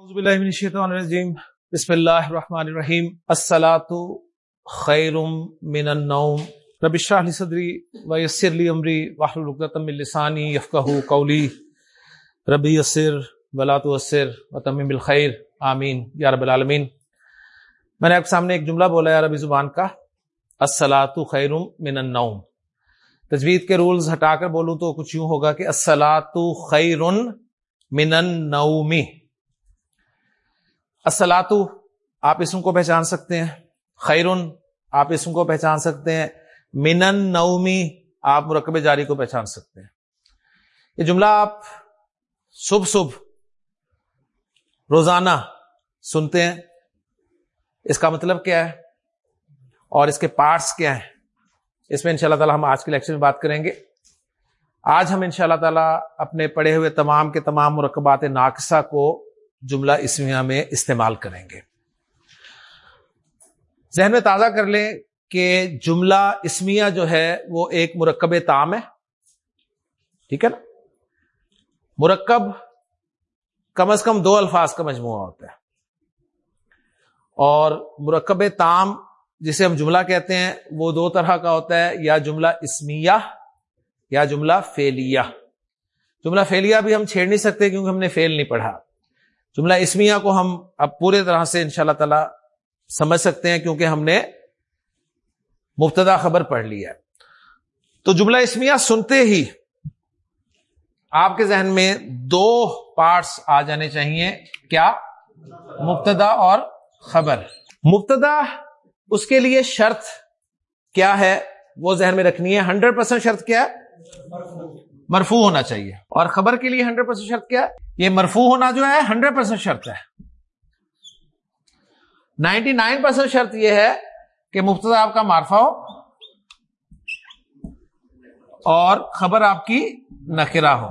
اعوذ باللہ من الشیطان الرجیم۔ بسم اللہ الرحمن الرحیم الصلاة خیر من النوم۔ رب اشرح لی صدری ویسر لی امری واحلل عقدۃ من لسانی یفقهوا قولی۔ رب یسر ولا تعسر وتمم بالخیر۔ آمین۔ یا رب العالمین۔ میں نے آپ کے سامنے ایک جملہ بولا ہے عربی زبان کا۔ الصلاة خیر من النوم۔ تجوید کے رولز ہٹا کر بولوں تو کچھ یوں ہوگا کہ الصلاة خیر من النوم۔ السلاط آپ اسم کو پہچان سکتے ہیں. خیرن، آپ اسم کو پہچان سکتے ہیں. منن نومی آپ مرکب جاری کو پہچان سکتے ہیں. یہ جملہ آپ صبح صبح روزانہ سنتے ہیں. اس کا مطلب کیا ہے؟ اور اس کے پارٹس کیا ہیں؟ اس میں ان شاء اللہ تعالی ہم آج کے لیکچر میں بات کریں گے. آج ہم ان شاء اللہ تعالی اپنے پڑھے ہوئے تمام کے تمام مرکبات ناقصہ کو جملہ اسمیہ میں استعمال کریں گے۔ ذہن میں تازہ کر لیں کہ جملہ اسمیہ جو ہے وہ ایک مرکب تام ہے۔ ٹھیک ہے نا؟ مرکب کم از کم دو الفاظ کا مجموعہ ہوتا ہے۔ اور مرکب تام جسے ہم جملہ کہتے ہیں، وہ دو طرح کا ہوتا ہے، یا جملہ اسمیہ یا جملہ فیلیا جملہ فیلیا بھی ہم چھیڑ نہیں سکتے کیونکہ ہم نے فیل نہیں پڑھا۔ جملہ اسمیہ کو ہم اب پورے طرح سے ان شاء اللہ تعالی سمجھ سکتے ہیں کیونکہ ہم نے مبتدا خبر پڑھ لی ہے۔ تو جملہ اسمیہ سنتے ہی آپ کے ذہن میں دو پارٹس آ جانے چاہیے، کیا؟ مبتدا اور خبر۔ مبتدا اس کے لیے شرط کیا ہے؟ وہ ذہن میں رکھنی ہے۔ ہنڈریڈ پرسینٹ شرط کیا ہے؟ مرفو ہونا چاہیے۔ اور خبر کے لیے ہنڈریڈ پرسینٹ شرط کیا یہ مرفو ہونا جو ہے، ہنڈریڈ پرسینٹ شرط ہے۔ نائنٹی نائن پرسینٹ شرط یہ ہے کہ مفتا آپ کا مارفا ہو اور خبر آپ کی نکرا ہو۔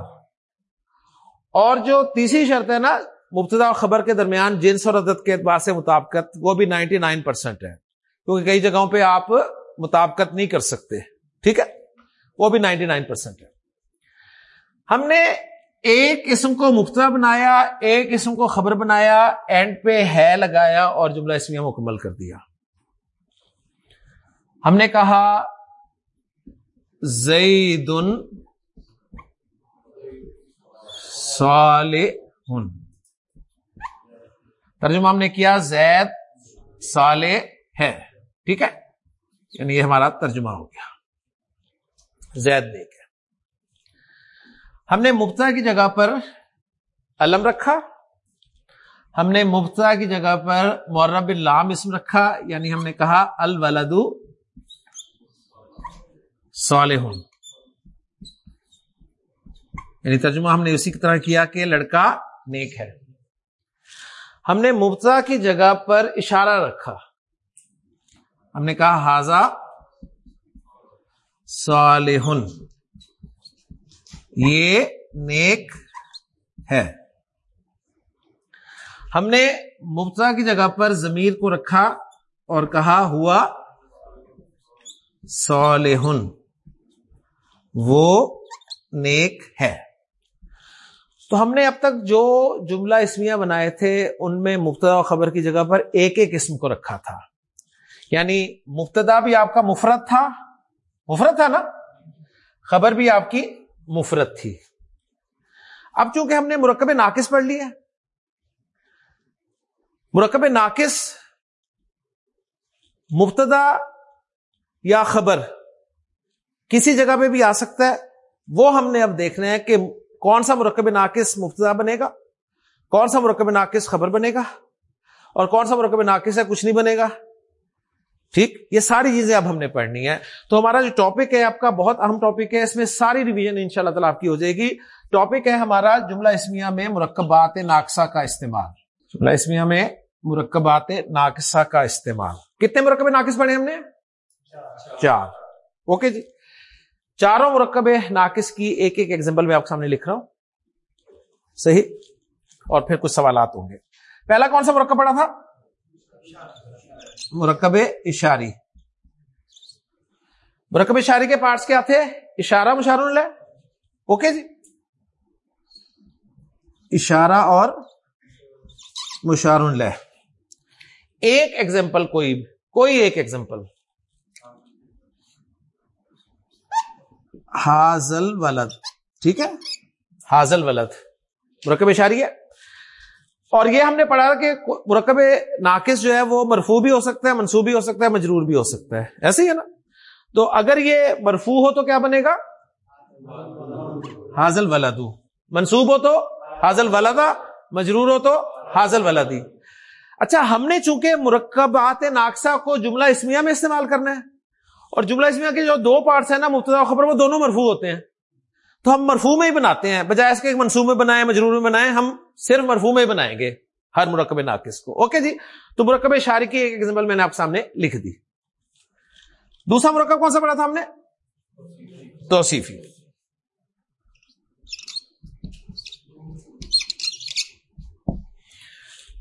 اور جو تیسری شرط ہے نا، مبتدا اور خبر کے درمیان جنس اور عدد کے اعتبار سے مطابقت، وہ بھی نائنٹی نائن پرسینٹ ہے۔ کیونکہ کئی جگہوں پہ آپ مطابقت نہیں کر سکتے۔ ٹھیک ہے؟ وہ بھی نائنٹی نائن پرسینٹ ہے۔ ہم نے ایک قسم کو مفتا بنایا، ایک قسم کو خبر بنایا، اینڈ پہ ہے لگایا اور جملہ اسمیہ مکمل کر دیا۔ ہم نے کہا زید صالح ترجمہ ہم نے کیا، زید صالح ہے۔ ٹھیک ہے؟ یعنی یہ ہمارا ترجمہ ہو گیا۔ زید دیکھ۔ ہم نے مبتا کی جگہ پر علم رکھا، ہم نے مبتا کی جگہ پر مورب اللام اسم رکھا یعنی ہم نے کہا الولد صالح۔ یعنی ترجمہ ہم نے اسی کی طرح کیا کہ لڑکا نیک ہے۔ ہم نے مبتا کی جگہ پر اشارہ رکھا۔ ہم نے کہا حاضہ صالح۔ یہ نیک ہے۔ ہم نے مبتا کی جگہ پر ضمیر کو رکھا اور کہا ہوا صالح وہ نیک ہے۔ تو ہم نے اب تک جو جملہ اسمیہ بنائے تھے، ان میں مبتدا خبر کی جگہ پر ایک ایک اسم کو رکھا تھا۔ یعنی مبتدا بھی آپ کا مفرت تھا مفرت تھا نا؟ خبر بھی آپ کی مفرت تھی۔ اب چونکہ ہم نے مرکب ناقص پڑھ لی ہے، مرکب ناقص مبتدا یا خبر کسی جگہ پہ بھی آ سکتا ہے، وہ ہم نے اب دیکھنا ہے کہ کون سا مرکب ناقص مبتدا بنے گا، کون سا مرکب ناقص خبر بنے گا، اور کون سا مرکب ناقص ہے کچھ نہیں بنے گا۔ ٹھیک؟ یہ ساری چیزیں اب ہم نے پڑھنی ہے تو ہمارا جو ٹاپک ہے، آپ کا بہت اہم ٹاپک ہے، اس میں ساری ریویژن ان شاء اللہ تعالیٰ آپ کی ہو جائے گی۔ ٹاپک ہے ہمارا جملہ اسمیہ میں مرکبات ناقصہ کا استعمال۔ جملہ اسمیہ میں مرکبات ناقصہ کا استعمال۔ کتنے مرکب ناقص پڑھے ہم نے؟ چار۔ اوکے جی۔ چاروں مرکب ناقص کی ایک ایک ایگزامپل میں آپ کے سامنے لکھ رہا ہوں۔ صحیح؟ اور پھر کچھ سوالات ہوں گے۔ پہلا کون سا مرکب پڑا تھا؟ مرکب اشاری۔ مرکب اشاری کے پارٹس کیا تھے؟ اشارہ مشارہ اوکے جی۔ اشارہ اور مشار لہ ایک ایگزامپل کوئی کوئی ایک ایگزامپل حاضل ولد۔ ٹھیک ہے؟ حاضل ولد۔ مرکب اشاری ہے۔ اور یہ ہم نے پڑھا کہ مرکب ناقص جو ہے وہ مرفو بھی ہو سکتا ہے منصوب بھی ہو سکتا ہے، مجرور بھی ہو سکتا ہے۔ ایسے ہی ہے نا؟ تو اگر یہ مرفو ہو تو کیا بنے گا؟ حاضل ولاد منصوب ہو تو حاضل ولدا، مجرور ہو تو حاضل ولادی اچھا ہم نے چونکہ مرکبات ناقصہ کو جملہ اسمیہ میں استعمال کرنا ہے، اور جملہ اسمیہ کے جو دو پارٹس ہیں نا، مبتدا خبر، وہ دونوں مرفو ہوتے ہیں۔ تو ہم مرفو میں ہی بناتے ہیں۔ بجائے اس کے منصوب میں بنائے مجرور میں بنائے ہم صرف مرفو میں ہی بنائیں گے ہر مرکب ناقص کو۔ اوکے جی؟ تو مرکب شاری کی ایک ایگزامپل میں نے آپ سامنے لکھ دی۔ دوسرا مرکب کون سا پڑھا تھا ہم نے؟ توصیفی۔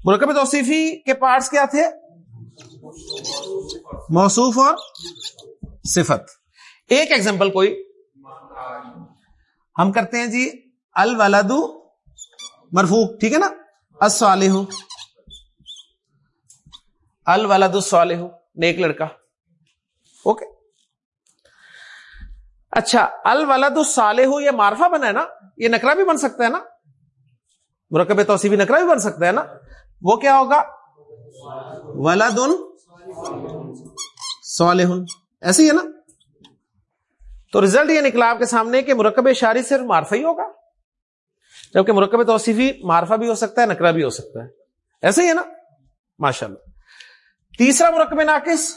مرکب توصیفی کے پارٹس کیا تھے؟ موصوف اور صفت۔ ایک ایگزامپل کوئی ہم کرتے ہیں جی الولد مرفو ٹھیک ہے نا؟ الصالح۔ الولد الصالح، نیک لڑکا۔ اوکے۔ اچھا الولد الصالح، یہ معرفہ بنا ہے نا؟ یہ نکرا بھی بن سکتا ہے نا؟ مرکب توسیبی نکرا بھی بن سکتا ہے نا؟ وہ کیا ہوگا؟ ولد صالح۔ ایسے ہی ہے نا؟ تو ریزلٹ یہ نکلا آپ کے سامنے کہ مرکب شاری صرف معرفہ ہی ہوگا، جبکہ مرکب توصیفی معرفہ بھی ہو سکتا ہے نکرا بھی ہو سکتا ہے۔ ایسے ہی ہے نا؟ ماشاء اللہ تیسرا مرکب ناقص،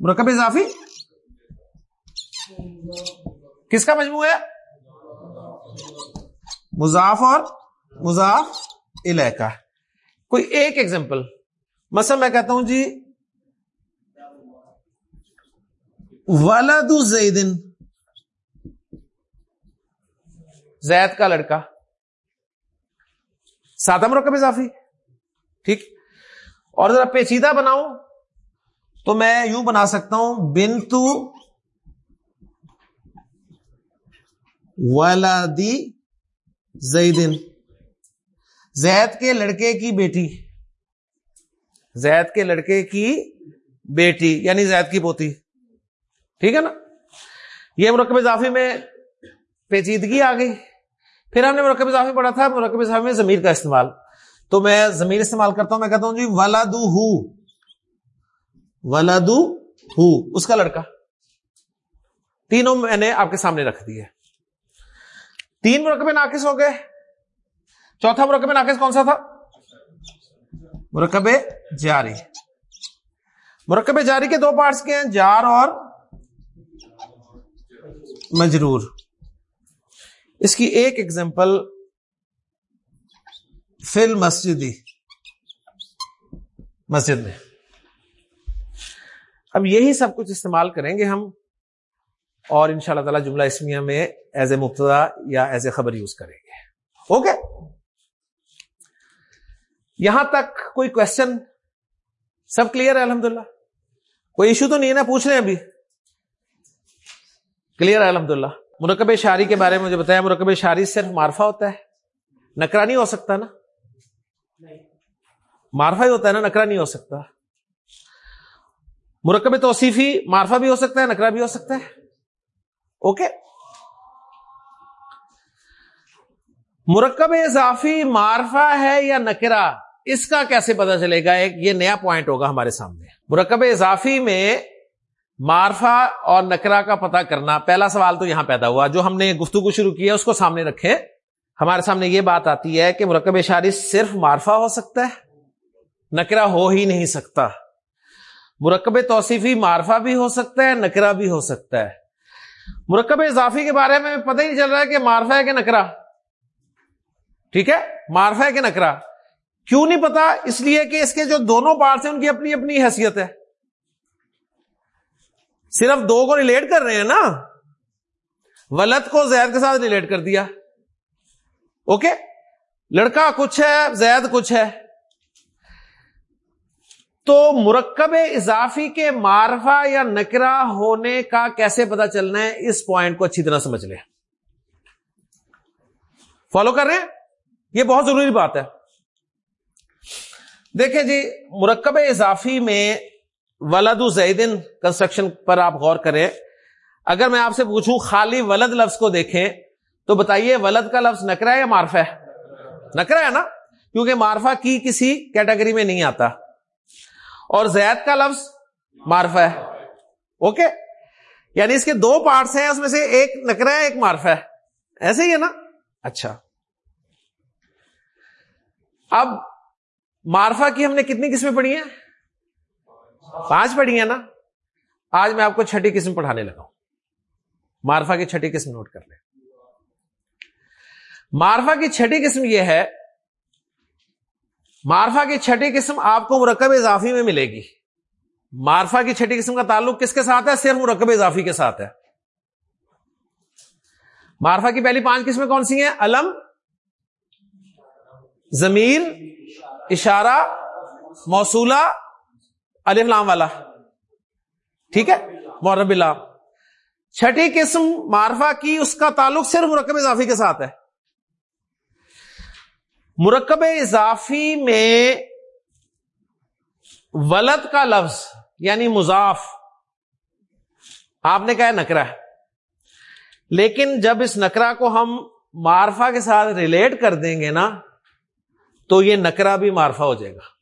مرکب اضافی۔ کس کا مجموع ہے؟ مضاف اور مضاف کا۔ کوئی ایک ایگزامپل مثلا میں کہتا ہوں جی ولد زیدن زید کا لڑکا۔ سادہ مرکب اضافی۔ ٹھیک۔ اور ذرا پیچیدہ بناؤں تو میں یوں بنا سکتا ہوں بنتو ولادی زیدن زید کے لڑکے کی بیٹی۔ زید کے لڑکے کی بیٹی یعنی زید کی پوتی۔ ٹھیک ہے نا؟ یہ مرکب اضافی میں پیچیدگی آ گئی۔ پھر ہم نے مرکب اضافی پڑھا تھا مرکب اضافی میں زمیر کا استعمال۔ تو میں زمیر استعمال کرتا ہوں، میں کہتا ہوں جی ولادو ہو۔ ولادو ہو۔ اس کا لڑکا۔ تینوں میں نے آپ کے سامنے رکھ دی ہے تین مرکب ناقص ہو گئے۔ چوتھا مرکب ناقص کون سا تھا؟ مرکب جاری۔ مرکب جاری کے دو پارٹس کے ہیں؟ جار اور مجرور اس کی ایک ایگزامپل فل مسجدی مسجد میں۔ اب یہی سب کچھ استعمال کریں گے ہم اور ان شاء اللہ تعالی جملہ اسمیہ میں ایز اے مبتدا یا ایز اے خبر یوز کریں گے۔ اوکے؟ یہاں تک کوئی کوشچن سب کلیئر ہے الحمدللہ؟ کوئی ایشو تو نہیں ہے نا؟ پوچھ رہے ہیں ابھی۔ کلیئر ہے الحمد للہ مرکب شاری کے بارے میں مجھے بتایا مرکب شاری صرف مارفا ہوتا ہے؟ نکرا نہیں ہو سکتا نا؟ مارفا ہی ہوتا ہے نا، نکرا نہیں ہو سکتا۔ مرکب توصیفی مارفا بھی ہو سکتا ہے، نکرا بھی ہو سکتا ہے۔ اوکے مرکب اضافی مارفا ہے یا نکرا؟ اس کا کیسے پتا چلے گا؟ ایک یہ نیا پوائنٹ ہوگا ہمارے سامنے۔ مرکب اضافی میں مارفا اور نکرا کا پتا کرنا پہلا سوال تو یہاں پیدا ہوا، جو ہم نے گفتگو شروع کی ہے، اس کو سامنے رکھے ہمارے سامنے یہ بات آتی ہے کہ مرکب اشاری صرف مارفا ہو سکتا ہے، نکرا ہو ہی نہیں سکتا۔ مرکب توصیفی مارفا بھی ہو سکتا ہے، نکرا بھی ہو سکتا ہے۔ مرکب اضافی کے بارے میں پتہ ہی نہیں چل رہا ہے کہ مارفا ہے کہ نکرا۔ ٹھیک ہے؟ مارفا ہے کہ نکرا۔ کیوں نہیں پتا اس لیے کہ اس کے جو دونوں پارٹس ہیں، ان کی اپنی اپنی حیثیت ہے۔ صرف دو کو ریلیٹ کر رہے ہیں نا۔ ولد کو زید کے ساتھ ریلیٹ کر دیا۔ اوکے؟ لڑکا کچھ ہے، زید کچھ ہے۔ تو مرکب اضافی کے معرفہ یا نکرا ہونے کا کیسے پتا چلنا ہے؟ اس پوائنٹ کو اچھی طرح سمجھ لیں۔ فالو کر رہے ہیں؟ یہ بہت ضروری بات ہے۔ دیکھیں جی مرکب اضافی میں ولد زیدن کنسٹرکشن پر آپ غور کریں۔ اگر میں آپ سے پوچھوں خالی ولد لفظ کو دیکھیں، تو بتائیے ولد کا لفظ نکرا ہے یا معرفہ ہے؟ نکرا ہے نا؟ کیونکہ معرفہ کی کسی کیٹیگری میں نہیں آتا۔ اور زید کا لفظ معرفہ ہے۔ اوکے یعنی اس کے دو پارٹس ہیں، اس میں سے ایک نکرا ہے، ایک معرفہ ہے۔ ایسے ہی ہے نا؟ اچھا۔ اب معرفہ کی ہم نے کتنی قسمیں پڑھی ہیں؟ پانچ پڑھی ہیں نا، آج میں آپ کو چھٹی قسم پڑھانے لگا ہوں۔ مارفا کی چھٹی قسم نوٹ کر لیں۔ مارفا کی چھٹی قسم یہ ہے مارفا کی چھٹی قسم آپ کو مرکب اضافی میں ملے گی۔ مارفا کی چھٹی قسم کا تعلق کس کے ساتھ ہے؟ صرف مرکب اضافی کے ساتھ ہے۔ مارفا کی پہلی پانچ قسمیں کون سی ہیں؟ علم زمیر اشارہ، موصولہ لام والا۔ ٹھیک ہے؟ مورب اللہ چھٹی قسم مارفا کی اس کا تعلق صرف مرکب اضافی کے ساتھ ہے۔ مرکب اضافی میں ولد کا لفظ یعنی مضاف۔ آپ نے کہا نکرا ہے۔ لیکن جب اس نکرا کو ہم مارفا کے ساتھ ریلیٹ کر دیں گے نا، تو یہ نکرا بھی مارفا ہو جائے گا۔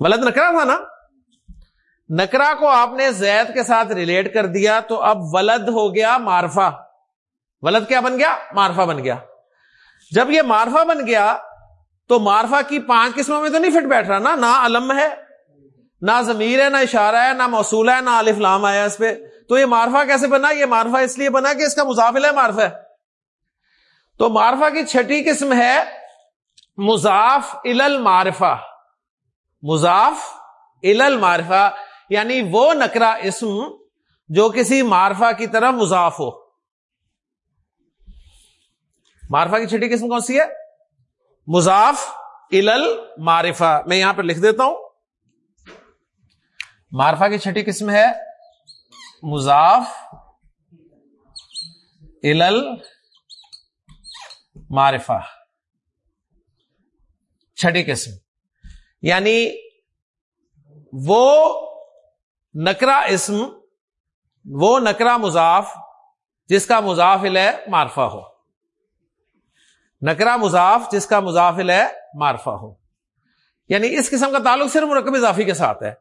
ولد نکرا تھا نا؟ نکرا کو آپ نے زید کے ساتھ ریلیٹ کر دیا تو اب ولد ہو گیا مارفا۔ ولد کیا بن گیا؟ مارفا بن گیا۔ جب یہ مارفا بن گیا تو مارفا کی پانچ قسموں میں تو نہیں فٹ بیٹھ رہا نا؟ نہ علم ہے، نہ ضمیر ہے، نہ اشارہ ہے، نہ موصول ہے، نہ الف لام آیا اس پہ۔ تو یہ مارفا کیسے بنا؟ یہ مارفا اس لیے بنا کہ اس کا مضافل ہے، مارفا ہے۔ تو مارفا کی چھٹی قسم ہے مضاف ال مارفا مضاف ال مارفا یعنی وہ نکرا اسم جو کسی مارفا کی طرح مضاف ہو۔ مارفا کی چھٹی قسم کون سی ہے؟ مضاف ال مارفا میں یہاں پہ لکھ دیتا ہوں۔ مارفا کی چھٹی قسم ہے مضاف ال مارفا چھٹی قسم۔ یعنی وہ نکرا اسم، وہ نکرا مضاف، جس کا مضافل ہے مارفا ہو۔ نکرا مضاف، جس کا مضافل ہے مارفا ہو۔ یعنی اس قسم کا تعلق صرف مرکب اضافی کے ساتھ ہے۔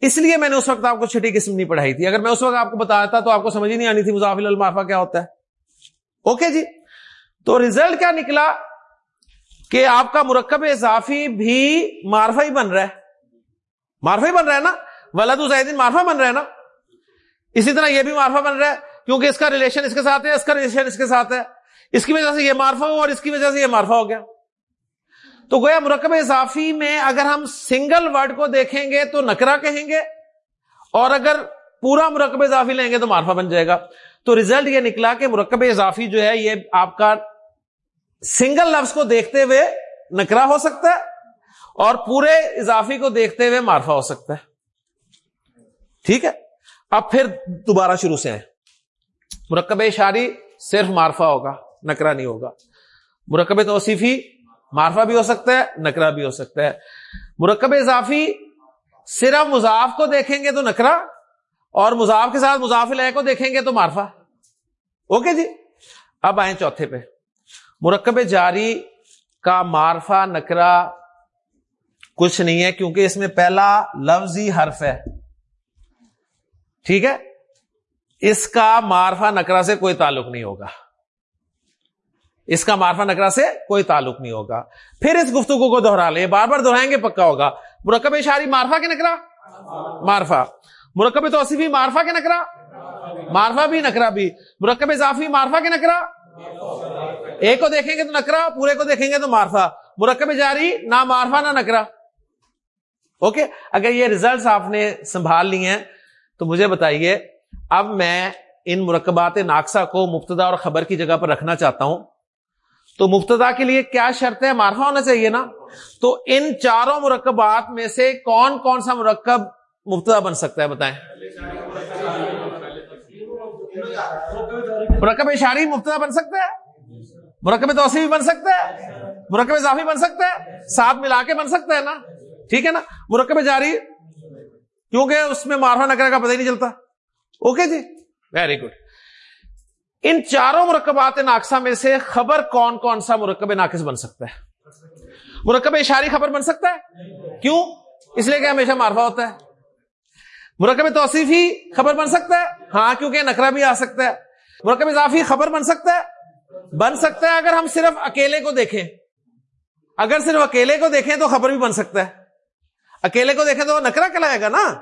اس لیے میں نے اس وقت آپ کو چھٹی قسم نہیں پڑھائی تھی۔ اگر میں اس وقت آپ کو بتایا تھا تو آپ کو سمجھ ہی نہیں آنی تھی مضافل المارفا کیا ہوتا ہے۔ اوکے جی؟ تو ریزلٹ کیا نکلا؟ کہ آپ کا مرکب اضافی بھی مارفا ہی بن رہا ہے۔ مارفا ہی بن رہا ہے نا؟ ولاد زیدین مارفا بن رہا ہے نا؟ اسی طرح یہ بھی مارفا بن رہا ہے کیونکہ اس کا ریلیشن اس کے ساتھ ہے، اس کا ریلیشن اس کے ساتھ ہے۔ اس کی وجہ سے یہ مارفا ہو اور اس کی وجہ سے یہ مارفا ہو گیا۔ تو گویا مرکب اضافی میں اگر ہم سنگل ورڈ کو دیکھیں گے تو نکرا کہیں گے اور اگر پورا مرکب اضافی لیں گے تو مارفا بن جائے گا۔ تو ریزلٹ یہ نکلا کہ مرکب اضافی جو ہے یہ آپ کا سنگل لفظ کو دیکھتے ہوئے نکرا ہو سکتا ہے اور پورے اضافی کو دیکھتے ہوئے مارفا ہو سکتا ہے۔ ٹھیک ہے؟ اب پھر دوبارہ شروع سے آئے مرکب اشاری صرف مارفا ہوگا، نکرا نہیں ہوگا۔ مرکب توصیفی مارفا بھی ہو سکتا ہے، نکرا بھی ہو سکتا ہے۔ مرکب اضافی صرف مضاف کو دیکھیں گے تو نکرا اور مضاف کے ساتھ مضاف لیے کو دیکھیں گے تو مارفا اوکے جی؟ اب آئیں چوتھے پہ۔ مرکب جاری کا مارفا نکرا کچھ نہیں ہے کیونکہ اس میں پہلا لفظ ہی حرف ہے۔ ٹھیک ہے؟ اس کا مارفا نکرا سے کوئی تعلق نہیں ہوگا۔ اس کا مارفا نکرا سے کوئی تعلق نہیں ہوگا۔ پھر اس گفتگو کو دوہرا لیں۔ بار بار دوہرائیں گے پکا ہوگا۔ مرکب اشاری مارفا کے نکرا مارفا مرکب توصیفی مارفا کے نکرا مارفا بھی نکرا بھی۔ مرکب اضافی مارفا کے نکرا ایک کو دیکھیں گے تو نکرا، پورے کو دیکھیں گے تو مارفا۔ مرکب جاری، نہ مارفا نہ نکرا۔ اوکے؟ اگر یہ ریزلٹس آپ نے سنبھال لی ہیں، تو مجھے بتائیے، اب میں ان مرکبات ناکسا کو مبتدا اور خبر کی جگہ پر رکھنا چاہتا ہوں۔ تو مبتدا کے لیے کیا شرط ہے مارفا ہونا چاہیے نا؟ تو ان چاروں مرکبات میں سے کون کون سا مرکب مبتدا بن سکتا ہے؟ بتائیں۔ مرکب اشاری مبتدا بن سکتا ہے؟ مرکب توسیع بھی بن سکتا ہے مرکب اضافی بن سکتا ہے ساتھ ملا کے بن سکتا ہے نا۔ ٹھیک ہے نا؟ مرکب جاری۔ کیونکہ اس میں مارفا نکرے کا پتہ ہی نہیں چلتا۔ اوکے جی؟ ویری گڈ ان چاروں مرکبات ناقصہ میں سے خبر کون کون سا مرکب ناقص بن سکتا ہے؟ مرکب اشاری خبر بن سکتا ہے؟ کیوں؟ اس لیے کہ ہمیشہ مارفا ہوتا ہے۔ مرکب توصیفی خبر بن سکتا ہے؟ ہاں کیونکہ نکرا بھی آ سکتا ہے۔ مرکب اضافی خبر بن سکتا ہے؟ بن سکتا ہے اگر ہم صرف اکیلے کو دیکھیں۔ اگر صرف اکیلے کو دیکھیں تو خبر بھی بن سکتا ہے۔ اکیلے کو دیکھیں تو نکرا کہلائے گا نا۔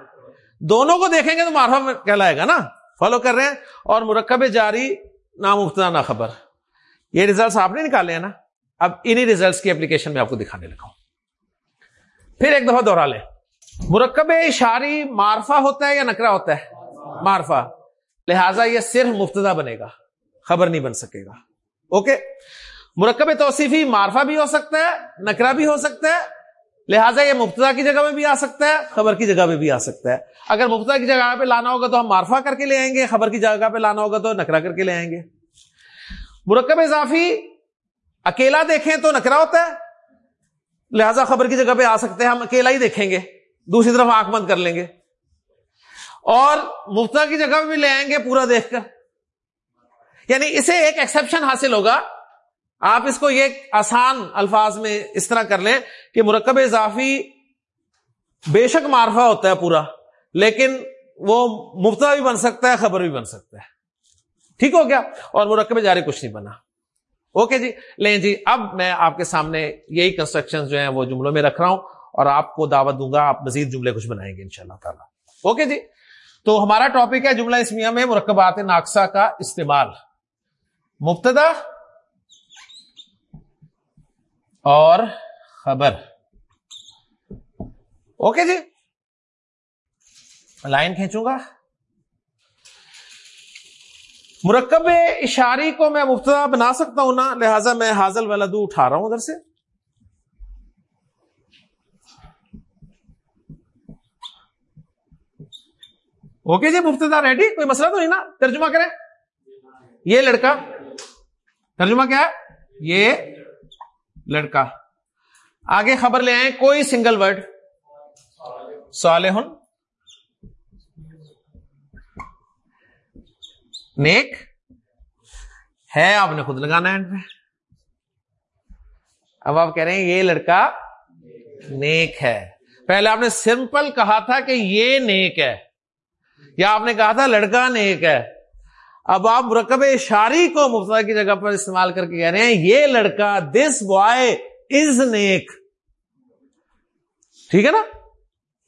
دونوں کو دیکھیں گے تو مارفا کہلائے گا نا۔ فالو کر رہے ہیں اور مرکب جاری نام نہ خبر یہ ریزلٹس آپ نے نکالے ہیں نا۔ اب انہی ریزلٹس کی اپلیکیشن میں آپ کو دکھانے لگا ہوں۔ پھر ایک دفعہ دوہرا لیں۔ مرکب اشاری مارفا ہوتا ہے یا نکرا ہوتا ہے؟ مارفا لہذا یہ صرف مفتدا بنے گا۔ خبر نہیں بن سکے گا۔ اوکے مرکب توصیفی مارفا بھی ہو سکتا ہے نکرا بھی ہو سکتا ہے، لہٰذا یہ مفتدا کی جگہ میں بھی آ سکتا ہے، خبر کی جگہ میں بھی آ سکتا ہے۔ اگر مفتدا کی جگہ پہ لانا ہوگا تو ہم مارفا کر کے لے آئیں گے، خبر کی جگہ پہ لانا ہوگا تو نکرا کر کے لے آئیں گے۔ مرکب اضافی، اکیلا دیکھیں تو نکرا ہوتا ہے، لہذا خبر کی جگہ پہ آ سکتے ہیں، ہم اکیلا ہی دیکھیں گے، دوسری طرف آنکھ بند کر لیں گے۔ اور مفتا کی جگہ پہ بھی لے آئیں گے پورا دیکھ کر۔ یعنی اسے ایک ایکسپشن حاصل ہوگا۔ آپ اس کو یہ آسان الفاظ میں اس طرح کر لیں کہ مرکب اضافی بے شک معرفہ ہوتا ہے پورا، لیکن وہ مفتا بھی بن سکتا ہے، خبر بھی بن سکتا ہے۔ ٹھیک ہو گیا؟ اور مرکب جاری کچھ نہیں بنا۔ اوکے جی؟ لیں جی اب میں آپ کے سامنے یہی کنسٹرکشن جو ہیں وہ جملوں میں رکھ رہا ہوں اور آپ کو دعوت دوں گا، آپ مزید جملے کچھ بنائیں گے ان شاء اللہ تعالیٰ۔ اوکے جی؟ تو ہمارا ٹاپک ہے جملہ اسمیہ میں مرکبات ناقصہ کا استعمال۔ مبتدا اور خبر۔ اوکے جی۔ لائن کھینچوں گا۔ مرکب اشاری کو میں مبتدا بنا سکتا ہوں نا، لہذا میں حاضل ولدو اٹھا رہا ہوں ادھر سے۔ اوکے جی مبتدا ریڈی؟ کوئی مسئلہ تو نہیں نا؟ ترجمہ کریں۔ یہ لڑکا۔ ترجمہ کیا ہے؟ یہ لڑکا۔ آگے خبر لے آئے کوئی سنگل ورڈ صالح۔ نیک۔ ہے، آپ نے خود لگانا ہے اب آپ کہہ رہے ہیں، یہ لڑکا نیک ہے۔ پہلے آپ نے سمپل کہا تھا کہ یہ نیک ہے۔ یا آپ نے کہا تھا، لڑکا نیک ہے۔ اب آپ مرکب شاری کو مبتدا کی جگہ پر استعمال کر کے کہہ رہے ہیں، یہ لڑکا دس بوائے از نیک ٹھیک ہے نا؟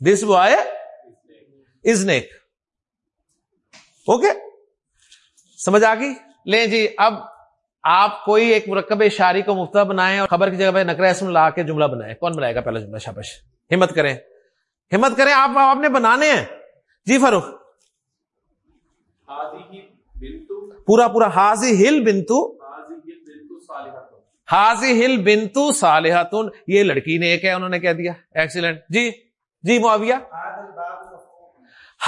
This boy is neck okay سمجھ آ گئی؟ لیں جی اب آپ کوئی ایک مرکب شاری کو مفتا بنائیں اور خبر کی جگہ پہ نکرا اسم لا کے جملہ بنائیں۔ کون بنائے گا پہلا جملہ؟ شابش۔ ہمت کریں۔ ہمت کریں، آپ آپ نے بنانے ہیں۔ جی فاروق۔ پورا پورا حاضی ہل بنتو حاضی ہل بنتو صالحتن۔ یہ لڑکی نے ایک ہے انہوں نے کہہ دیا۔ ایکسیلنٹ جی جی معاویہ۔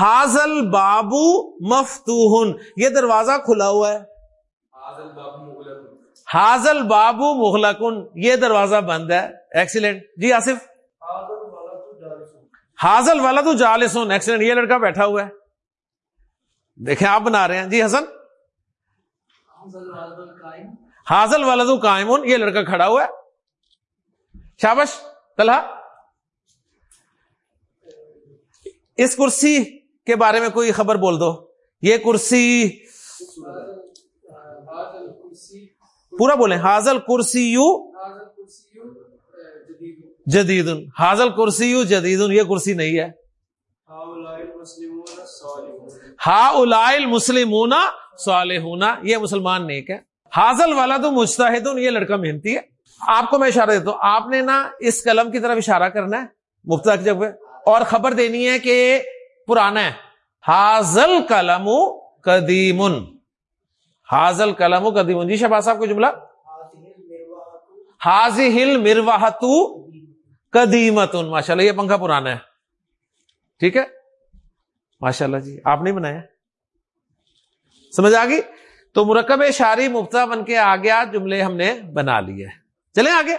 حاضل بابو مفتوہن یہ دروازہ کھلا ہوا ہے۔ حاضل بابو مغلقن۔ یہ دروازہ بند ہے۔ ایکسیلنٹ جی آصف۔ حاضل والا تو جالسن۔ ایکسیلنٹ یہ لڑکا بیٹھا ہوا ہے۔ دیکھیں آپ بنا رہے ہیں۔ جی حسن۔ حاضل والد قائم۔ یہ لڑکا کھڑا ہوا ہے۔ شابش طلحہ۔ اس کرسی کے بارے میں کوئی خبر بول دو۔ یہ کرسی۔ پورا بولیں۔ حاضل کرسی یو جدید حاضل کرسی یو جدید یہ کرسی نہیں ہے۔ ہا الائل مسلم صالحونا یہ مسلمان نیک ہے حاضل والا تو مستحد یہ لڑکا محنتی ہے۔ آپ کو میں اشارہ دیتا ہوں، آپ نے نا اس قلم کی طرف اشارہ کرنا ہے مفتا کی جگہ اور خبر دینی ہے کہ پرانا ہے۔ حاضل قلم قدیم۔ حاضل قلم قدیم۔ جی شہباز صاحب کو جملہ؟ حاضی ہل مرواہتو قدیمت ماشاء اللہ یہ پنکھا پرانا ہے۔ ٹھیک ہے؟ ماشاء اللہ جی آپ نہیں بنایا۔ سمجھ آ گئی؟ تو مرکب شاری مفتا بن کے آ گیا جملے ہم نے بنا لیے چلیں آگے۔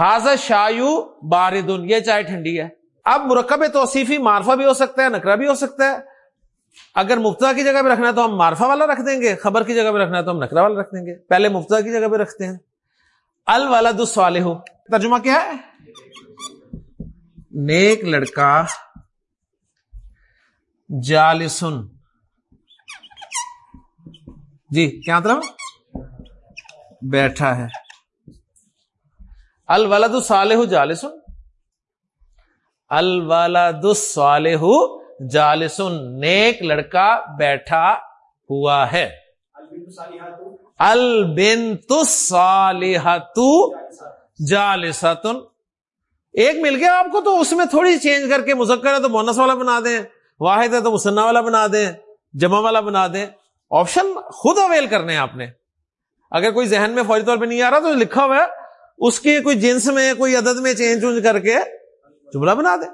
حاضر شایو باردن، یہ چائے ٹھنڈی ہے۔ اب مرکب توصیفی معرفہ بھی ہو سکتا ہے نکرا بھی ہو سکتا ہے۔ اگر مفتا کی جگہ پہ رکھنا ہے تو ہم معرفہ والا رکھ دیں گے، خبر کی جگہ پہ رکھنا ہے تو ہم نکرا والا رکھ دیں گے۔ پہلے مفتا کی جگہ پہ رکھتے ہیں۔ الولد الصالح ترجمہ کیا ہے؟ نیک لڑکا جالسن۔ جی کیا مطلب؟ بیٹھا ہے۔ الولد الصالح جالسن۔ الولد الصالح جالسن، نیک لڑکا بیٹھا ہوا ہے۔ البنت الصالحۃ جالستن ایک مل گیا آپ کو تو اس میں تھوڑی چینج کر کے مذکر ہے تو بونس والا بنا دیں۔ واحد ہے تو مسنا والا بنا دیں، جمع والا بنا دیں۔ آپشن خود اویل کرنے ہیں آپ نے۔ اگر کوئی ذہن میں فوری طور پہ نہیں آ رہا تو لکھا ہوا ہے، اس کی کوئی جنس میں، کوئی عدد میں چینج وینج کر کے جملہ بنا دیں۔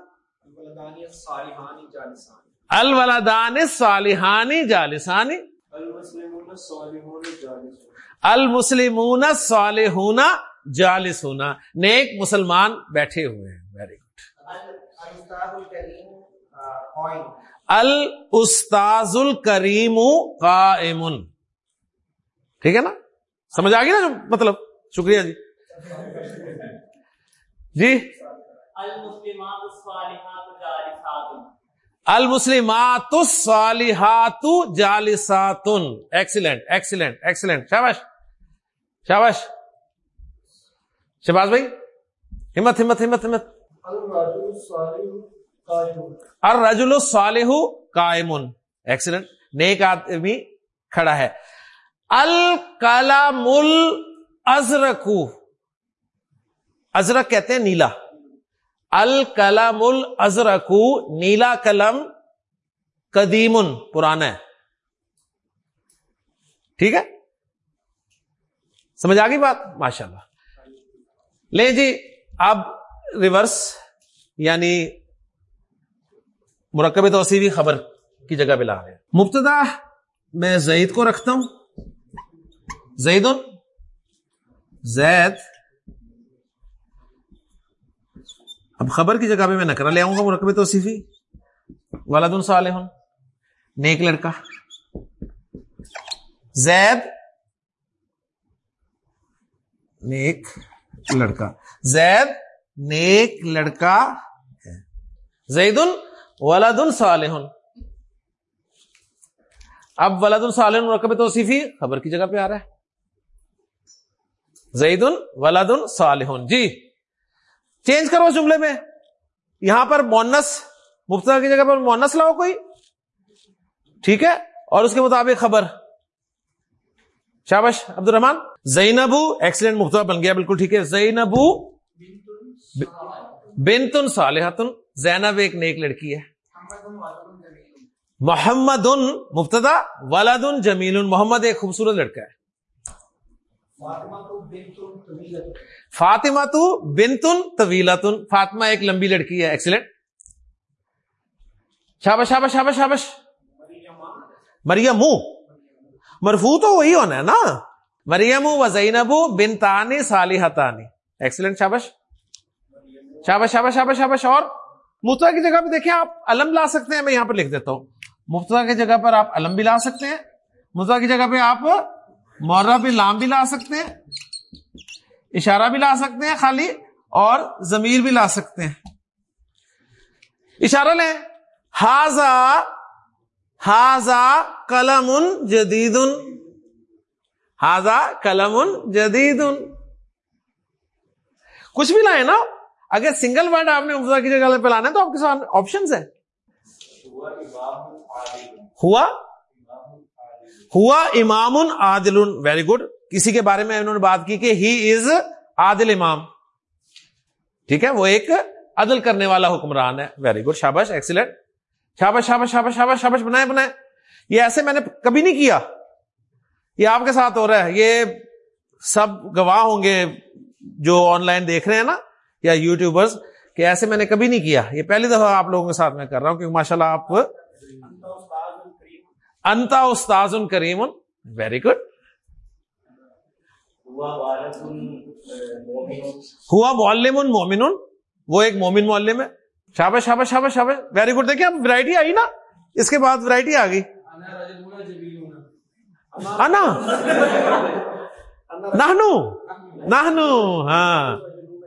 الولدان صالحانی جالسانی المسلمون صالحون جالسون۔ نیک مسلمان بیٹھے ہوئے ہیں۔ ویری گڈ الاستاذ الکریم قائم. ٹھیک ہے نا؟ سمجھ آ گئی نا مطلب؟ شکریہ جی۔ جی؟ المسلمات الصالحات جالسات ایکسیلنٹ ایکسیلنٹ ایکسیلنٹ شاباش شاباش۔ شہباز بھائی، ہمت ہمت ہمت ہمت۔ الرجل الصالح قائم. ایکسیلنٹ نیک آدمی کھڑا ہے. الکلام الازرکو ازرک کہتے ہیں نیلا. الکلم الازرکو نیلا کلم قدیم پرانا ہے. ٹھیک ہے؟ سمجھ آ گئی بات؟ ماشاء اللہ لے جی اب ریورس یعنی مرکب توسیعی خبر کی جگہ پہ لا رہے ہیں۔ مبتدا، میں زید کو رکھتا ہوں۔ زید زید۔ اب خبر کی جگہ پہ میں نکرا لے آؤں گا مرکب توصیفی والدن صالح نیک لڑکا۔ زید، نیک لڑکا۔ زید، نیک لڑکا زید ولد صالح اب ولد صالح مرکب توصیفی خبر کی جگہ پہ آ رہا ہے۔ زید ولد صالح جی چینج کرو جملے میں۔ یہاں پر مونس مفتا کی جگہ پر مونس لاؤ کوئی۔ ٹھیک ہے؟ اور اس کے مطابق خبر۔ شابش عبد الرحمان زینبو ایکسیلنٹ مفتا بن گیا، بالکل ٹھیک ہے۔ زینبو، بنتن صالحتن۔ زینب ایک نیک لڑکی ہے۔ محمد ان مفتدا ولاد جمیل۔ محمد ایک خوبصورت لڑکا ہے۔ فاطمہ تو بنتن طویلتن۔ فاطمہ ایک لمبی لڑکی ہے، ایکسیلنٹ۔ شابش شابش شابش شابش۔ مریم۔ مرفو تو وہی ہونا ہے نا۔ مریم و زینب بن تانی سالی ایکسیلنٹ، شابش۔ شابش شابش شابش شابش اور۔ مفتا کی جگہ پہ دیکھیں، آپ علم لا سکتے ہیں، میں یہاں پہ لکھ دیتا ہوں۔ مفتا کی جگہ پر آپ علم بھی لا سکتے ہیں مفتا کی جگہ پہ آپ مورہ بھی لام بھی لا سکتے ہیں، اشارہ بھی لا سکتے ہیں خالی، اور ضمیر بھی لا سکتے ہیں۔ اشارہ لیں۔ ہاضا ہاضا کلم ان جدید۔ ہاضا کلم ان جدید۔ کچھ بھی لائے نا اگر سنگل ورڈ آپ نے مفتا کی جگہ پہ لانا ہے تو آپ کے ساتھ آپشن ہے ہوا ہوا امام عادل ویری گڈ کسی کے بارے میں انہوں نے بات کی کہ ہی از عادل امام۔ ٹھیک ہے، وہ ایک عدل کرنے والا حکمران ہے۔ ویری گڈ شابش ایکسیلنٹ شابش شابش شابش شابش شابش بنائے بنائے۔ یہ ایسے میں نے کبھی نہیں کیا۔ یہ آپ کے ساتھ ہو رہا ہے۔ یہ سب گواہ ہوں گے جو آن لائن دیکھ رہے ہیں نا۔ یا یوٹیوبرز کہ ایسے میں نے کبھی نہیں کیا۔ یہ پہلی دفعہ آپ لوگوں کے ساتھ میں کر رہا ہوں کہ ماشاء اللہ آپ انتا استاذ کریم ویری گڈ ہوا معلم مومن۔ وہ ایک مومن معلم ہے۔ شابش شابش شابش شابش ویری گڈ دیکھیے اب ورائٹی آئی نا۔ اس کے بعد ورائٹی آ گئی۔ انا۔ نہنو نہنو ہاں۔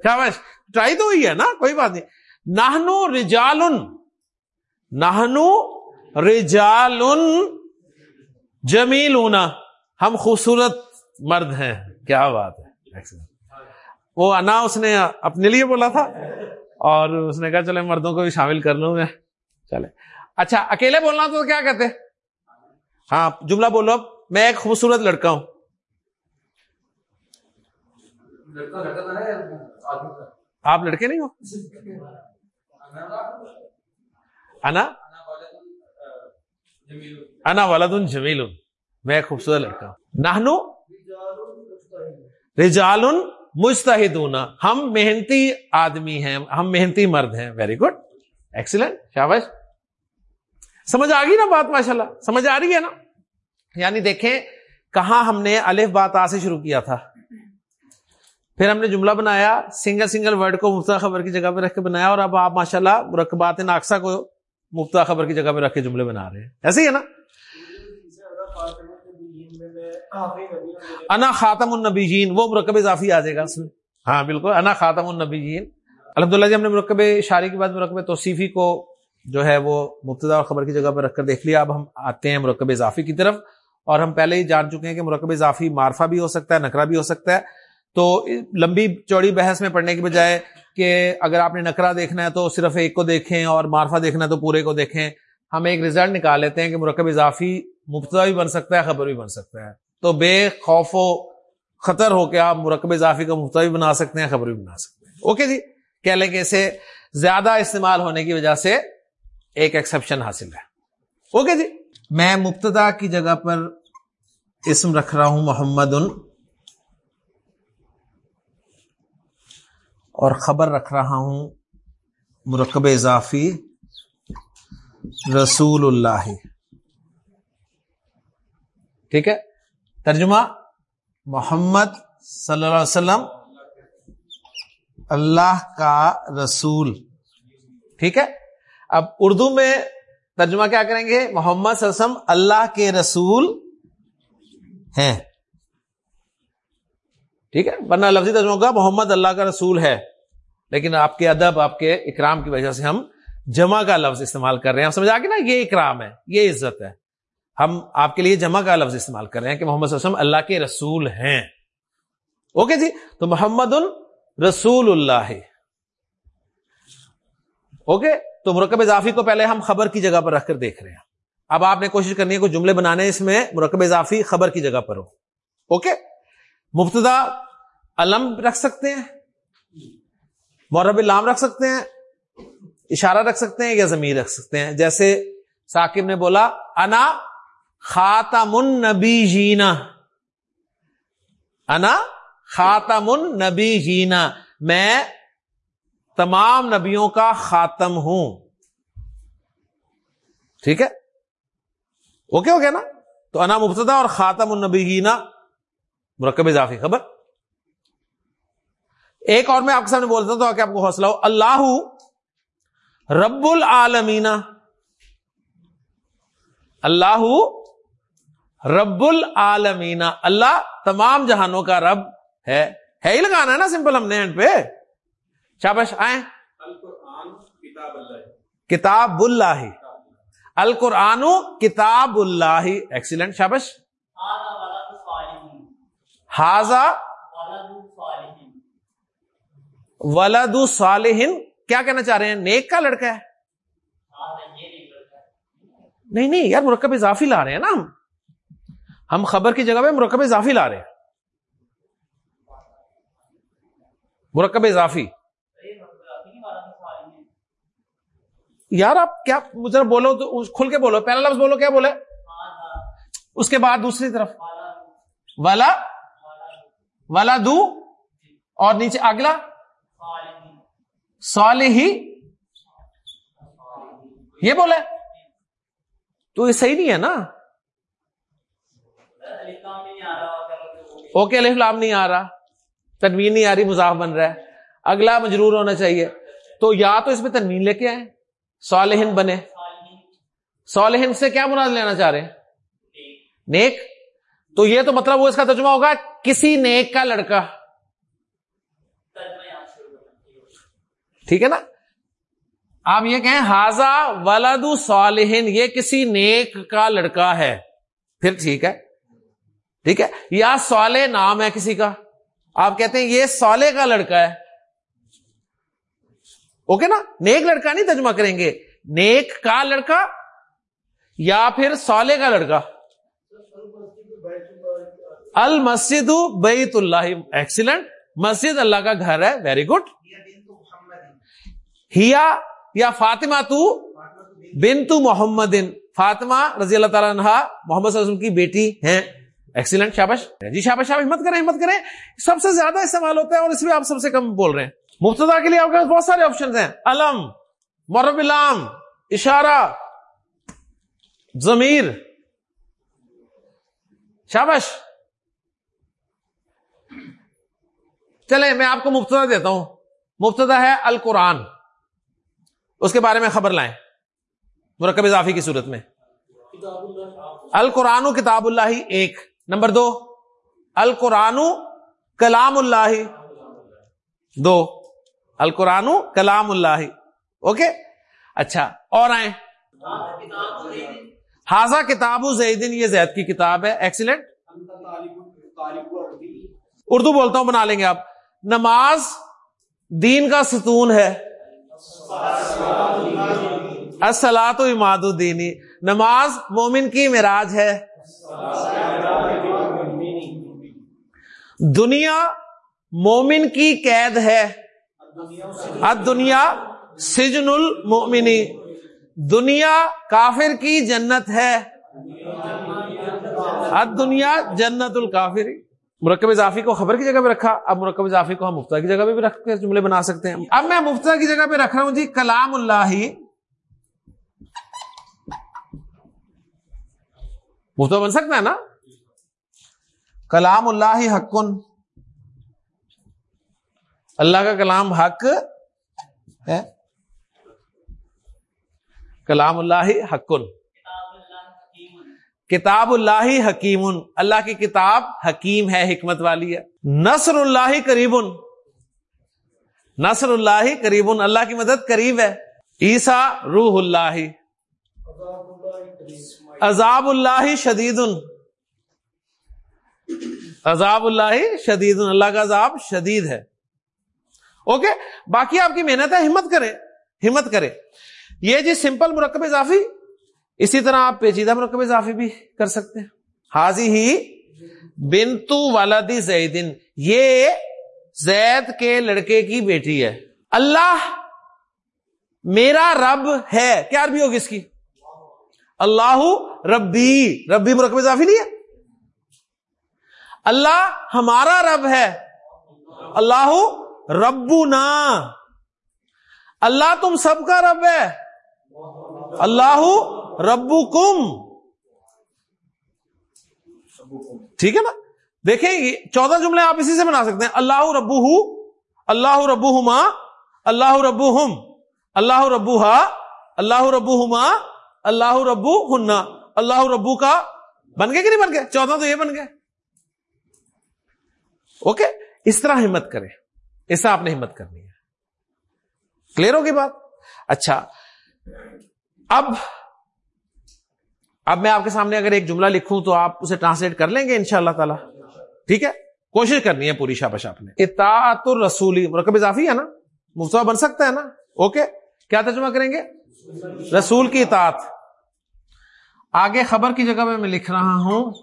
شابش ٹرائی تو ہوئی ہے نا، کوئی بات نہیں۔ نہنو رجال نہنو رجال جمیل ہم خوبصورت مرد ہیں۔ کیا بات ہے۔ وہ انا اس نے اپنے لیے بولا تھا اور اس نے کہا چلے مردوں کو بھی شامل کر لوں میں۔ چلے اچھا اکیلے بولنا تو کیا کہتے؟ ہاں جملہ بولو۔ اب میں ایک خوبصورت لڑکا ہوں۔ آپ لڑکے نہیں ہو؟ انا؟ انا ولد جمیل میں خوبصورت لڑکا ہوں۔ نہنو رجال مستحدون ہم محنتی آدمی ہیں، ہم محنتی مرد ہیں۔ ویری گڈ ایکسیلنٹ شابش سمجھ آ گئی نا بات ماشاء اللہ سمجھ آ رہی ہے نا؟ یعنی دیکھیں، کہاں ہم نے الف بات آ سے شروع کیا تھا؟ پھر ہم نے جملہ بنایا سنگل سنگل ورڈ کو مفتا خبر کی جگہ پہ رکھ کے بنایا اور اب آپ ماشاء اللہ مرکبات ناکسا کو مفتا خبر کی جگہ پہ رکھ کے جملے بنا رہے ہیں۔ ایسے ہی ہے نا؟ انا خاتم النبیین، وہ مرکب اضافی آ جائے گا اس میں۔ ہاں بالکل، انا خاتم النبیین۔ الحمد للہ جی ہم نے مرکب شاعری کے بعد مرکب توصیفی کو جو ہے وہ مبتدا اور خبر کی جگہ پہ رکھ کر دیکھ لیا۔ اب ہم آتے ہیں مرکب اضافی کی طرف اور ہم پہلے ہی جان چکے ہیں کہ مرکب اضافی معرفہ بھی ہو سکتا ہے نکرا بھی ہو سکتا ہے۔ تو لمبی چوڑی بحث میں پڑھنے کی بجائے کہ اگر آپ نے نکرا دیکھنا ہے تو صرف ایک کو دیکھیں اور معرفہ دیکھنا ہے تو پورے کو دیکھیں، ہم ایک ریزلٹ نکال لیتے ہیں کہ مرکب اضافی مبتدا بھی بن سکتا ہے، خبر بھی بن سکتا ہے۔ تو بے خوف و خطر ہو کے آپ مرکب اضافی کا مبتدا بھی بنا سکتے ہیں، خبر بھی بنا سکتے ہیں۔ اوکے جی کہہ لیں کہ اسے زیادہ استعمال ہونے کی وجہ سے ایک ایکسپشن حاصل ہے۔ اوکے جی میں مبتدا کی جگہ پر اسم رکھ رہا ہوں محمد اور خبر رکھ رہا ہوں، مرکب اضافی رسول اللہ۔ ٹھیک ہے؟ ترجمہ محمد صلی اللہ علیہ وسلم، اللہ کا رسول۔ ٹھیک ہے؟ اب اردو میں ترجمہ کیا کریں گے؟ محمد صلی اللہ علیہ وسلم اللہ کے رسول ہیں۔ ٹھیک ہے؟ ورنہ لفظی ترجمہ کا محمد اللہ کا رسول ہے۔ لیکن آپ کے ادب، آپ کے اکرام کی وجہ سے ہم جمع کا لفظ استعمال کر رہے ہیں۔ سمجھا کہ نا، یہ اکرام ہے، یہ عزت ہے۔ ہم آپ کے لیے جمع کا لفظ استعمال کر رہے ہیں کہ محمد صلی اللہ علیہ وسلم اللہ کے رسول ہیں۔ اوکے جی؟ تو محمد رسول اللہ۔ اوکے؟ تو مرکب اضافی کو پہلے ہم خبر کی جگہ پر رکھ کر دیکھ رہے ہیں۔ اب آپ نے کوشش کرنی ہے کوئی جملے بنانے اس میں مرکب اضافی خبر کی جگہ پر ہو۔ اوکے؟ مبتدا علم رکھ سکتے ہیں؟ مورب الام رکھ سکتے ہیں؟ اشارہ رکھ سکتے ہیں یا زمین رکھ سکتے ہیں؟ جیسے ثاقب نے بولا، انا خاتم النبی جینا انا خاتم النبی جینا میں تمام نبیوں کا خاتم ہوں۔ ٹھیک ہے؟ اوکے ہو گیا نا؟ تو انا مبتدا اور خاتم النبی جینا مرکب اضافی خبر؟ ایک اور میں آپ کے سامنے بولتا ہوں تو آپ کو حوصلہ ہو۔ اللہ رب العالمین اللہ رب العالمین اللہ تمام جہانوں کا رب ہے۔ ہے ہی لگانا ہے نا سمپل ہم نے اینڈ پہ۔ شابش آئے کتاب اللہ۔ القرآن کتاب اللہ۔ ایکسیلنٹ شابش ہاضا ولاد صالحین کیا کہنا چاہ رہے ہیں؟ نیک کا لڑکا ہے۔ نہیں نہیں، یار، مرکب اضافی لا رہے ہیں نا ہم۔ ہم خبر کی جگہ پہ مرکب اضافی لا رہے ہیں۔ مرکب اضافی۔ یار، آپ کیا مجھے بولو تو کھل کے بولو۔ پہلا لفظ بولو، کیا بولے؟ اس کے بعد دوسری طرف۔ والا والا دو اور نیچے اگلا صالحی یہ بولے تو یہ صحیح نہیں ہے نا اوکے الفلام نہیں آ رہا تنوین نہیں آ رہی، مضاف بن رہا ہے۔ اگلا مجرور ہونا چاہیے۔ تو یا تو اس میں تنوین لے کے آئے صالحن بنے۔ صالحن سے کیا مراد لینا چاہ رہے ہیں؟ نیک۔ تو یہ تو مطلب وہ اس کا ترجمہ ہوگا، کسی نیک کا لڑکا۔ ٹھیک ہے نا؟ آپ یہ کہیں ہاضا ولاد صالحن یہ کسی نیک کا لڑکا ہے۔ پھر ٹھیک ہے۔ ٹھیک ہے؟ یا سوالے نام ہے کسی کا۔ آپ کہتے ہیں، یہ سولے کا لڑکا ہے اوکے نا؟ نیک لڑکا نہیں ترجمہ کریں گے۔ نیک کا لڑکا یا پھر سولے کا لڑکا۔ المسجد بیت اللہ. ایکسیلنٹ مسجد اللہ کا گھر ہے. ویری گڈ ہیا یا فاطمہ تو بن تو محمد فاطمہ رضی اللہ تعالیٰ عنہ محمد صلی اللہ علیہ وسلم کی بیٹی ہیں. ایکسیلنٹ شابش. جی شابش، شاہ، ہمت کریں ہمت کریں. سب سے زیادہ استعمال ہوتا ہے اور اس میں آپ سب سے کم بول رہے ہیں. مفتدا کے لیے آپ کے پاس بہت سارے آپشن ہیں. علم مرب علام اشارہ، ضمیر. شابش چلے میں آپ کو مفتدا دیتا ہوں۔ مفتدا ہے القرآن۔ اس کے بارے میں خبر لائیں۔ مرکب اضافی کی صورت میں۔ القرآن کتاب اللہ ایک۔ نمبر دو۔ القرآن کلام اللہ۔ دو۔ القرآن کلام اللہ۔ اوکے؟ اچھا اور آئے حاضہ کتاب زیدن، یہ زید کی کتاب ہے۔ ایکسیلنٹ اردو بولتا ہوں، بنا لیں گے آپ۔ نماز دین کا ستون ہے۔ السلاط اماد الدینی نماز مومن کی معراج ہے۔ دنیا مومن کی قید ہے۔ دنیا سجن المومنی دنیا کافر کی جنت ہے۔ دنیا جنت الکافری مرکب اضافی کو خبر کی جگہ پہ رکھا، اب مرکب اضافی کو ہم مفتا کی جگہ پہ بھی رکھ کے جملے بنا سکتے ہیں۔ اب میں مفتا کی جگہ پہ رکھ رہا ہوں۔ جی کلام اللہ۔ مفتا بن سکتا ہے نا؟ کلام اللہ حقن۔ اللہ کا کلام حق ہے۔ کلام اللہ حقن۔ کتاب اللہ حکیم اللہ کی کتاب حکیم ہے، حکمت والی ہے۔ نصر اللہ قریب نصر اللہ قریب اللہ کی مدد قریب ہے۔ عیسا روح اللہ۔ عذاب اللہ شدید عذاب اللہ شدید اللہ کا عذاب شدید ہے۔ اوکے، باقی آپ کی محنت ہے، ہمت کرے ہمت کرے یہ جی سمپل مرکب اضافی اسی طرح آپ پیچیدہ مرکب اضافی بھی کر سکتے ہیں۔ حاضی ہی بنتو والدی زیدن، یہ زید کے لڑکے کی بیٹی ہے۔ اللہ میرا رب ہے۔ کیا عربی ہوگی اس کی؟ اللہ ربی ربی مرکب اضافی نہیں ہے۔ اللہ ہمارا رب ہے۔ اللہ ربو نا اللہ تم سب کا رب ہے۔ اللہ ربو کم ٹھیک ہے نا؟ دیکھیں چودہ جملے آپ اسی سے بنا سکتے ہیں۔ اللہ ربو ہو اللہ ربو ہما اللہ ربو ہم اللہ ربو ہا اللہ ربو ہما اللہ ربو ہننا اللہ ربو کا بن گئے کہ نہیں بن گئے؟ چودہ تو یہ بن گئے۔ اوکے؟ اس طرح ہمت کرے ایسا آپ نے ہمت کرنی ہے۔ کلیئر ہوگی بات؟ اچھا۔ اب اب میں آپ کے سامنے اگر ایک جملہ لکھوں تو آپ اسے ٹرانسلیٹ کر لیں گے ان شاء اللہ تعالی؟ ٹھیک ہے؟ کوشش کرنی ہے پوری شاپش آپ نے۔ اطاعت الرسولی مرکب اضافی ہے نا؟ مفتوا بن سکتا ہے نا؟ اوکے، کیا ترجمہ کریں گے؟ رسول کی اطاعت۔ آگے خبر کی جگہ پہ میں لکھ رہا ہوں۔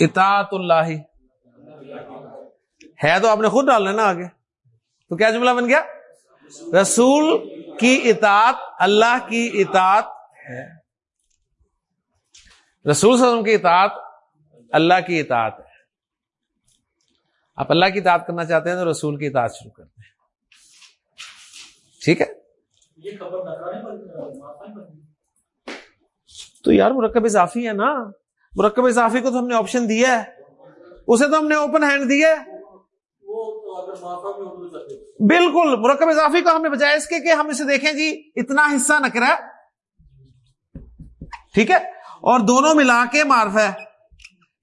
اطاعت اللہ۔ ہے تو آپ نے خود ڈالنا نا آگے۔ تو کیا جملہ بن گیا؟ رسول کی اطاعت، اللہ کی اطاعت ہے۔ رسول صلی اللہ علیہ وسلم کی اطاعت اللہ کی اطاعت ہے۔ آپ اللہ کی اطاعت کرنا چاہتے ہیں تو رسول کی اطاعت شروع کرتے ہیں۔ ٹھیک ہے؟ تو یار مرکب اضافی ہے نا۔ مرکب اضافی کو تو ہم نے آپشن دیا ہے۔ اسے تو ہم نے اوپن ہینڈ دیا ہے۔ بالکل، مرکب اضافی کو ہم نے بجائے اس کے کہ ہم اسے دیکھیں جی اتنا حصہ نکرا ٹھیک ہے؟ اور دونوں ملا کے معرف ہے۔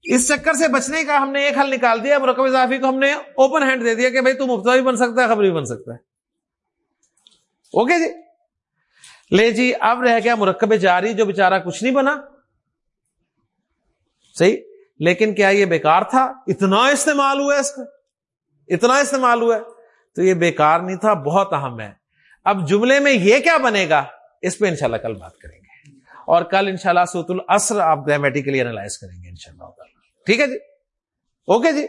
اس چکر سے بچنے کا ہم نے ایک حل نکال دیا، مرکب اضافی کو ہم نے اوپن ہینڈ دے دیا کہ بھائی تو مفتا بھی بن سکتا ہے خبر بھی بن سکتا ہے۔ اوکے جی؟ لے جی اب رہ گیا مرکب جاری، جو بےچارا کچھ نہیں بنا۔ صحیح؟ لیکن کیا یہ بیکار تھا؟ اتنا استعمال ہوا ہے اس کا۔ اتنا استعمال ہوا ہے۔ تو یہ بیکار نہیں تھا، بہت اہم ہے۔ اب جملے میں یہ کیا بنے گا؟ اس پہ انشاءاللہ کل بات کریں گے۔ اور کل انشاءاللہ سوت الاسر آپ گرامیٹیکلی انالائز کریں گے انشاءاللہ ٹھیک ہے جی؟ اوکے جی؟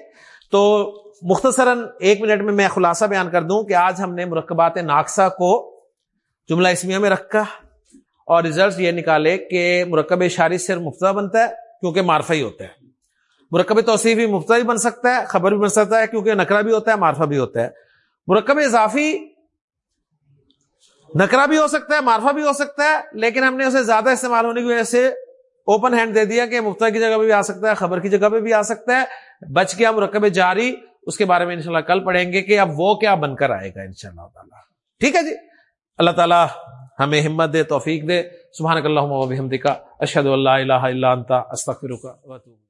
تو مختصراً ایک منٹ میں میں خلاصہ بیان کر دوں کہ آج ہم نے مرکبات ناقصہ کو جملہ اسمیہ میں رکھا اور ریزلٹ یہ نکالے کہ مرکب اشاری صرف مفتہ بنتا ہے کیونکہ معرفہ ہی ہوتا ہے۔ مرکب توصیف بھی مفتہ بھی بن سکتا ہے، خبر بھی بن سکتا ہے، کیونکہ نکرا بھی ہوتا ہے، معرفہ بھی ہوتا ہے۔ مرکب اضافی نکرا بھی ہو سکتا ہے، معرفہ بھی ہو سکتا ہے، لیکن ہم نے اسے زیادہ استعمال ہونے کی وجہ سے اوپن ہینڈ دے دیا کہ مفتا کی جگہ پہ بھی آ سکتا ہے، خبر کی جگہ پہ بھی آ سکتا ہے۔ بچ گیا مرکب جاری، اس کے بارے میں انشاءاللہ کل پڑھیں گے کہ اب وہ کیا بن کر آئے گا انشاءاللہ تعالی۔ ٹھیک ہے جی؟ اللہ تعالیٰ ہمیں ہمت دے، توفیق دے۔ سبحان اللہ اشد اللہ الہ الا انت، استغفرک واتوب